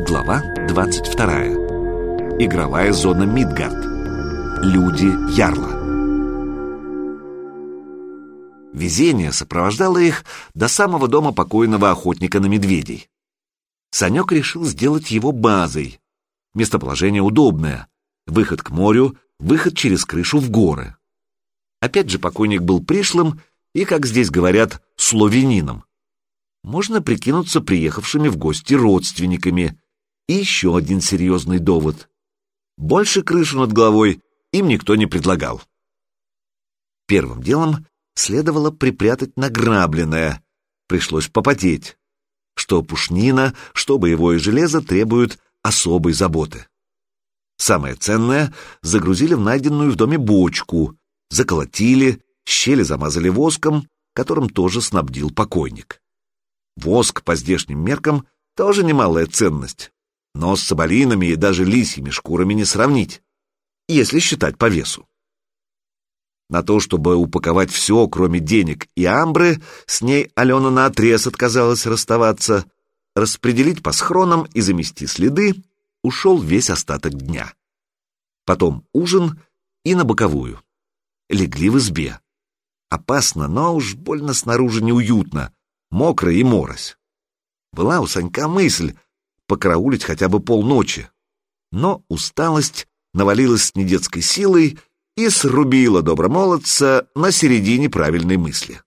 Глава 22. Игровая зона Мидгард. Люди Ярла. Везение сопровождало их до самого дома покойного охотника на медведей. Санек решил сделать его базой. Местоположение удобное. Выход к морю, выход через крышу в горы. Опять же, покойник был пришлым и, как здесь говорят, славянином. Можно прикинуться приехавшими в гости родственниками. И еще один серьезный довод. Больше крышу над головой им никто не предлагал. Первым делом следовало припрятать награбленное. Пришлось попотеть. Что пушнина, что боевое железо требуют особой заботы. Самое ценное загрузили в найденную в доме бочку, заколотили, щели замазали воском, которым тоже снабдил покойник. Воск по здешним меркам тоже немалая ценность, но с соболинами и даже лисьими шкурами не сравнить, если считать по весу. На то, чтобы упаковать все, кроме денег и амбры, с ней Алена наотрез отказалась расставаться, распределить по схронам и замести следы, ушел весь остаток дня. Потом ужин и на боковую. Легли в избе. Опасно, но уж больно снаружи неуютно, мокро и морось. Была у Санька мысль покараулить хотя бы полночи, но усталость навалилась с недетской силой и срубила добромолодца на середине правильной мысли.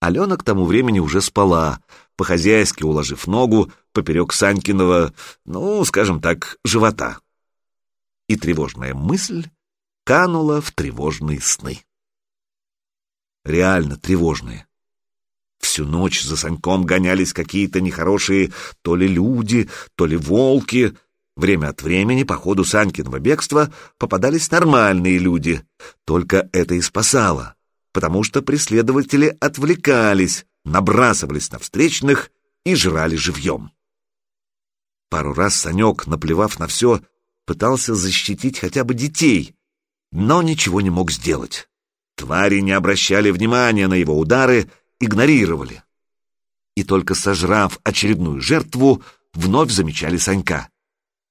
Алена к тому времени уже спала, по-хозяйски уложив ногу поперек Санькиного, ну, скажем так, живота. И тревожная мысль канула в тревожные сны. Реально тревожные. Всю ночь за Саньком гонялись какие-то нехорошие то ли люди, то ли волки — Время от времени по ходу Санькиного бегства попадались нормальные люди, только это и спасало, потому что преследователи отвлекались, набрасывались на встречных и жрали живьем. Пару раз Санек, наплевав на все, пытался защитить хотя бы детей, но ничего не мог сделать. Твари не обращали внимания на его удары, игнорировали. И только сожрав очередную жертву, вновь замечали Санька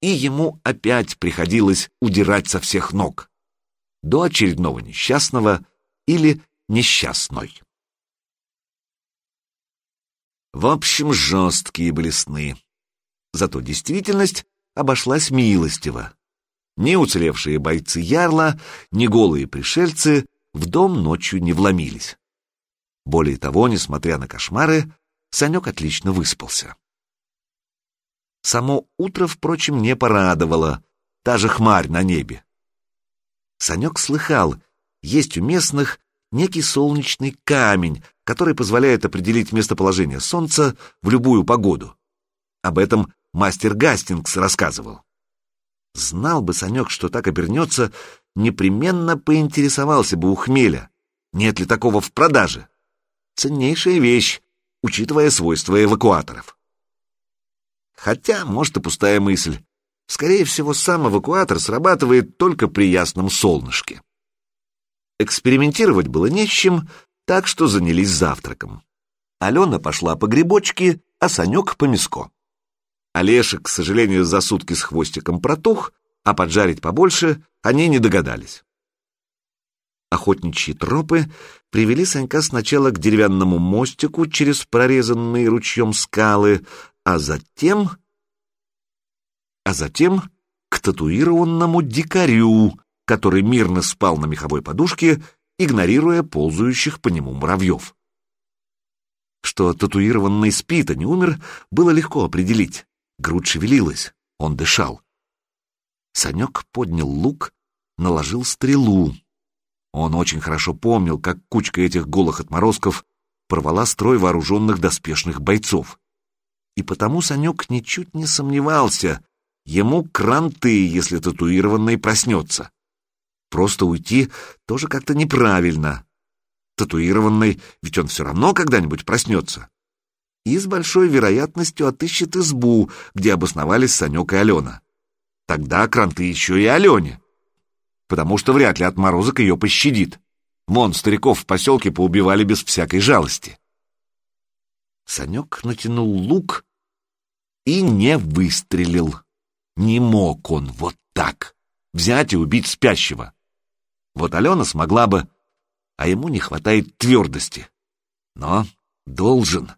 и ему опять приходилось удирать со всех ног. До очередного несчастного или несчастной. В общем, жесткие были сны. Зато действительность обошлась милостиво. Ни уцелевшие бойцы Ярла, ни голые пришельцы в дом ночью не вломились. Более того, несмотря на кошмары, Санек отлично выспался. Само утро, впрочем, не порадовало, та же хмарь на небе. Санек слыхал, есть у местных некий солнечный камень, который позволяет определить местоположение Солнца в любую погоду. Об этом мастер Гастингс рассказывал. Знал бы Санек, что так обернется, непременно поинтересовался бы у хмеля, нет ли такого в продаже. Ценнейшая вещь, учитывая свойства эвакуаторов. Хотя, может, и пустая мысль. Скорее всего, сам эвакуатор срабатывает только при ясном солнышке. Экспериментировать было не с чем, так что занялись завтраком. Алена пошла по грибочки, а Санек по мяско. Олешек, к сожалению, за сутки с хвостиком протух, а поджарить побольше они не догадались. Охотничьи тропы привели Санька сначала к деревянному мостику через прорезанные ручьем скалы, а затем... А затем к татуированному дикарю, который мирно спал на меховой подушке, игнорируя ползающих по нему муравьев. Что татуированный спит, а не умер, было легко определить. Грудь шевелилась, он дышал. Санек поднял лук, наложил стрелу. Он очень хорошо помнил, как кучка этих голых отморозков порвала строй вооруженных доспешных бойцов и потому Санек ничуть не сомневался, ему кранты, если татуированный проснется. Просто уйти тоже как-то неправильно. Татуированный, ведь он все равно когда-нибудь проснется. И с большой вероятностью отыщет избу, где обосновались Санек и Алена. Тогда кранты еще и Алене, потому что вряд ли отморозок ее пощадит. Вон, стариков в поселке поубивали без всякой жалости. Санек натянул лук и не выстрелил. Не мог он вот так взять и убить спящего. Вот Алена смогла бы, а ему не хватает твердости. Но должен.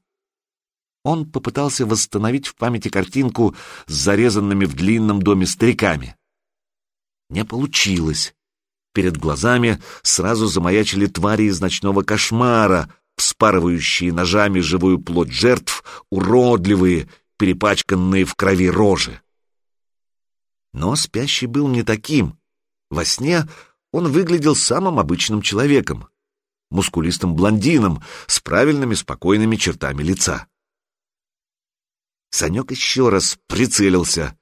Он попытался восстановить в памяти картинку с зарезанными в длинном доме стариками. Не получилось. Перед глазами сразу замаячили твари из ночного кошмара, вспарывающие ножами живую плоть жертв, уродливые, перепачканные в крови рожи. Но спящий был не таким. Во сне он выглядел самым обычным человеком, мускулистым блондином с правильными спокойными чертами лица. Санек еще раз прицелился.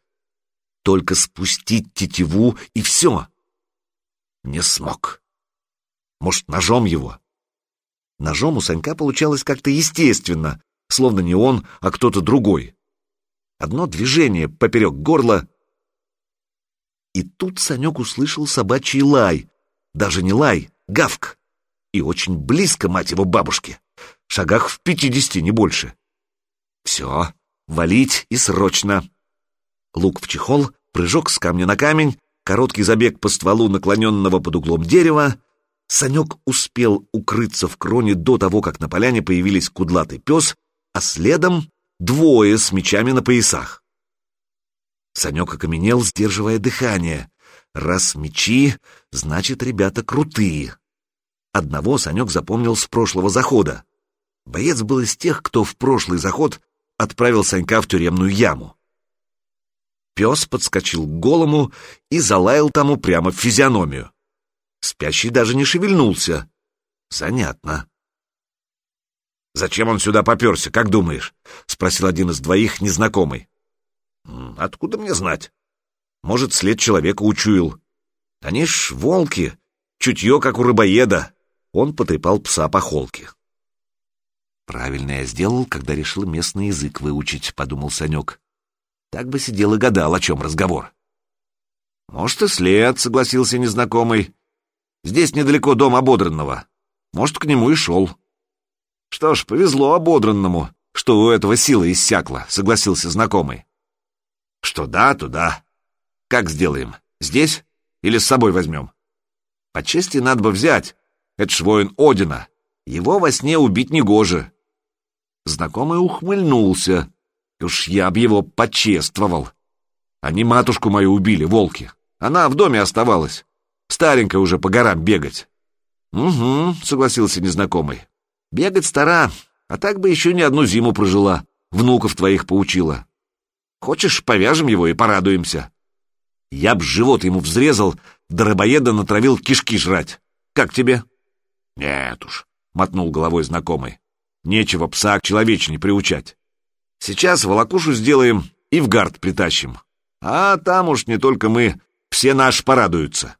Только спустить тетиву и все. Не смог. Может, ножом его? Ножом у Санька получалось как-то естественно, словно не он, а кто-то другой. Одно движение поперек горла. И тут Санек услышал собачий лай. Даже не лай, гавк. И очень близко, мать его, бабушке. Шагах в пятидесяти, не больше. Все, валить и срочно. Лук в чехол, прыжок с камня на камень, короткий забег по стволу наклоненного под углом дерева. Санек успел укрыться в кроне до того, как на поляне появились кудлатый пес, а следом двое с мечами на поясах. Санек окаменел, сдерживая дыхание. Раз мечи, значит, ребята крутые. Одного Санек запомнил с прошлого захода. Боец был из тех, кто в прошлый заход отправил Санька в тюремную яму. Пес подскочил к голому и залаял тому прямо в физиономию. Спящий даже не шевельнулся. Занятно. «Зачем он сюда поперся, как думаешь?» — спросил один из двоих, незнакомый. «Откуда мне знать? Может, след человека учуял. Они ж волки, чутье, как у рыбоеда». Он потрепал пса по холке. «Правильно я сделал, когда решил местный язык выучить», — подумал Санек. «Так бы сидел и гадал, о чем разговор». «Может, и след», — согласился незнакомый. «Здесь недалеко дом ободранного. Может, к нему и шел». «Что ж, повезло ободранному, что у этого сила иссякла», — согласился знакомый. «Что да, то да. Как сделаем? Здесь или с собой возьмем?» «По чести надо бы взять. Это ж воин Одина. Его во сне убить негоже. Знакомый ухмыльнулся. Уж я б его почествовал. Они матушку мою убили, волки. Она в доме оставалась. Старенькая уже по горам бегать. «Угу», — согласился незнакомый. «Бегать стара, а так бы еще не одну зиму прожила, внуков твоих поучила. Хочешь, повяжем его и порадуемся?» Я б живот ему взрезал, да рыбоеда натравил кишки жрать. Как тебе? Нет уж, — мотнул головой знакомый. Нечего пса к человечине приучать. Сейчас волокушу сделаем и в гард притащим. А там уж не только мы, все наши порадуются.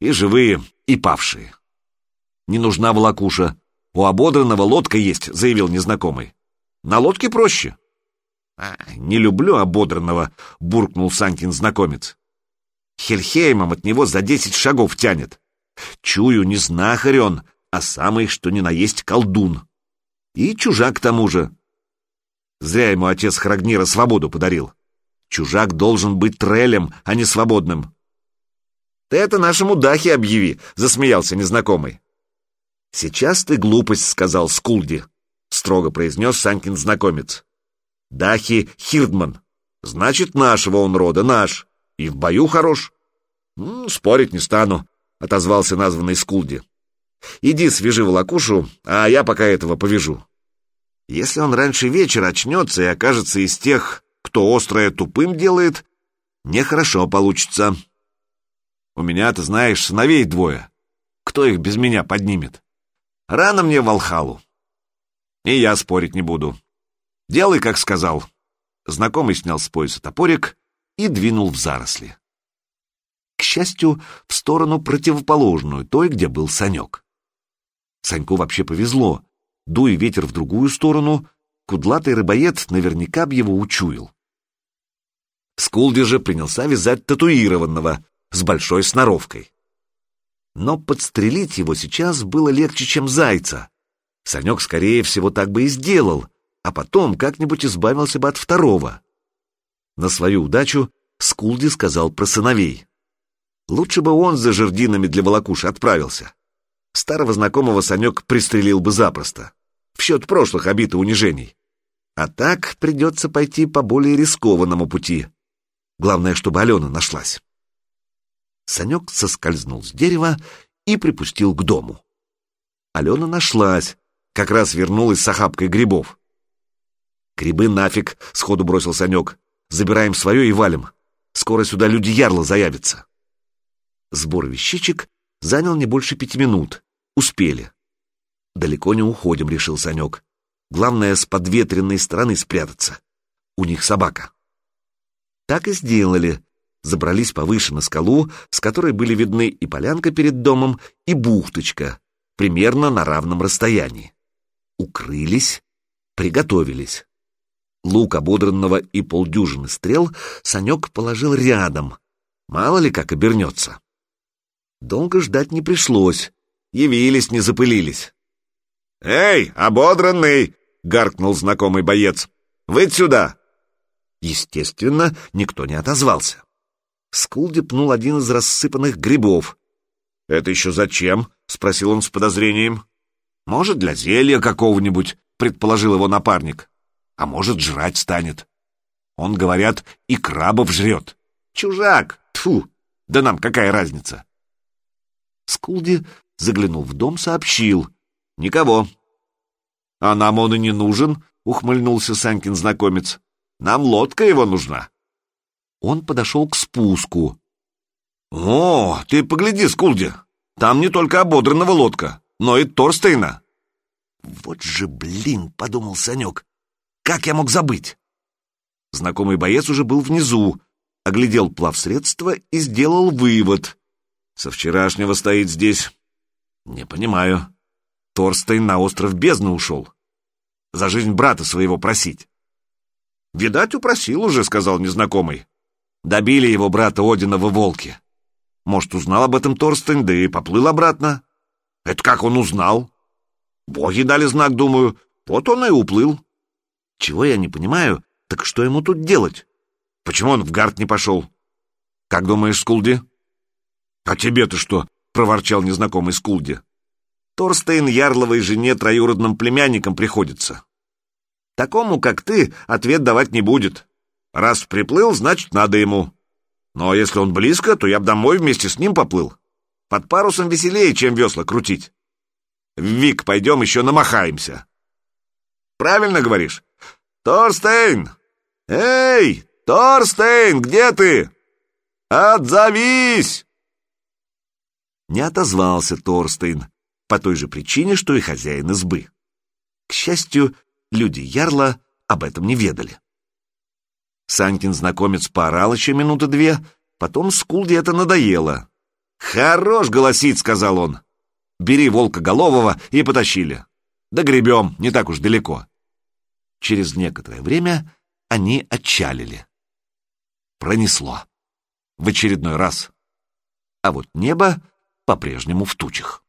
И живые, и павшие. Не нужна волокуша. У ободранного лодка есть, заявил незнакомый. На лодке проще. А, не люблю ободранного, буркнул Санкин знакомец. Хельхеймом от него за десять шагов тянет. Чую, не знахарь он, а самый, что ни на есть, колдун. И чужак к тому же. Зря ему отец Храгнира свободу подарил. Чужак должен быть трелем, а не свободным. «Ты это нашему Дахе объяви», — засмеялся незнакомый. «Сейчас ты глупость сказал, Скулди», — строго произнес Санкин знакомец. «Дахи Хирдман. Значит, нашего он рода, наш. И в бою хорош». «М -м, «Спорить не стану», — отозвался названный Скулди. Иди свяжи волокушу, а я пока этого повяжу. Если он раньше вечера очнется и окажется из тех, кто острое тупым делает, нехорошо получится. У меня, ты знаешь, сыновей двое. Кто их без меня поднимет? Рано мне в Алхалу. И я спорить не буду. Делай, как сказал. Знакомый снял с пояса топорик и двинул в заросли. К счастью, в сторону противоположную, той, где был Санек. Саньку вообще повезло. Дуй ветер в другую сторону, кудлатый рыбоед наверняка б его учуял. Скулди же принялся вязать татуированного с большой сноровкой. Но подстрелить его сейчас было легче, чем зайца. Санек, скорее всего, так бы и сделал, а потом как-нибудь избавился бы от второго. На свою удачу Скулди сказал про сыновей. Лучше бы он за жердинами для волокуши отправился. Старого знакомого Санек пристрелил бы запросто, в счет прошлых обид и унижений. А так придется пойти по более рискованному пути. Главное, чтобы Алена нашлась. Санек соскользнул с дерева и припустил к дому. Алена нашлась, как раз вернулась с охапкой грибов. «Грибы нафиг!» — сходу бросил Санек. «Забираем свое и валим. Скоро сюда люди ярла заявятся». Сбор вещичек занял не больше пяти минут. Успели. «Далеко не уходим», — решил Санек. «Главное, с подветренной стороны спрятаться. У них собака». Так и сделали. Забрались повыше на скалу, с которой были видны и полянка перед домом, и бухточка, примерно на равном расстоянии. Укрылись, приготовились. Лук ободранного и полдюжины стрел Санек положил рядом. Мало ли как обернется. Долго ждать не пришлось. Явились, не запылились. «Эй, ободранный!» — гаркнул знакомый боец. «Вы сюда!» Естественно, никто не отозвался. Скулди пнул один из рассыпанных грибов. «Это еще зачем?» — спросил он с подозрением. «Может, для зелья какого-нибудь», — предположил его напарник. «А может, жрать станет. Он, говорят, и крабов жрет. Чужак! Тфу! Да нам какая разница?» Скулди заглянул в дом, сообщил. «Никого». «А нам он и не нужен», — ухмыльнулся Санкин знакомец. «Нам лодка его нужна». Он подошел к спуску. «О, ты погляди, Скулди, там не только ободранного лодка, но и Торстейна». «Вот же блин», — подумал Санек, — «как я мог забыть?» Знакомый боец уже был внизу, оглядел плавсредство и сделал вывод. Со вчерашнего стоит здесь. Не понимаю. Торстейн на остров бездны ушел. За жизнь брата своего просить. Видать, упросил уже, сказал незнакомый. Добили его брата Одинова волки. Может, узнал об этом Торстейн, да и поплыл обратно. Это как он узнал? Боги дали знак, думаю. Вот он и уплыл. Чего я не понимаю, так что ему тут делать? Почему он в гард не пошел? Как думаешь, Скулди? «А тебе-то что?» — проворчал незнакомый Скулди. «Торстейн Ярловой жене троюродным племянником приходится. Такому, как ты, ответ давать не будет. Раз приплыл, значит, надо ему. Но если он близко, то я б домой вместе с ним поплыл. Под парусом веселее, чем весла крутить. Вик пойдем еще намахаемся». «Правильно говоришь. Торстейн! Эй, Торстейн, где ты? Отзовись!» Не отозвался Торстейн, по той же причине, что и хозяин избы. К счастью, люди Ярла об этом не ведали. Санкин знакомец поорал еще минуты две, потом Скулде это надоело. «Хорош голосить», — сказал он. «Бери волка голового и потащили. Да гребем, не так уж далеко». Через некоторое время они отчалили. Пронесло. В очередной раз. А вот небо по-прежнему в тучах.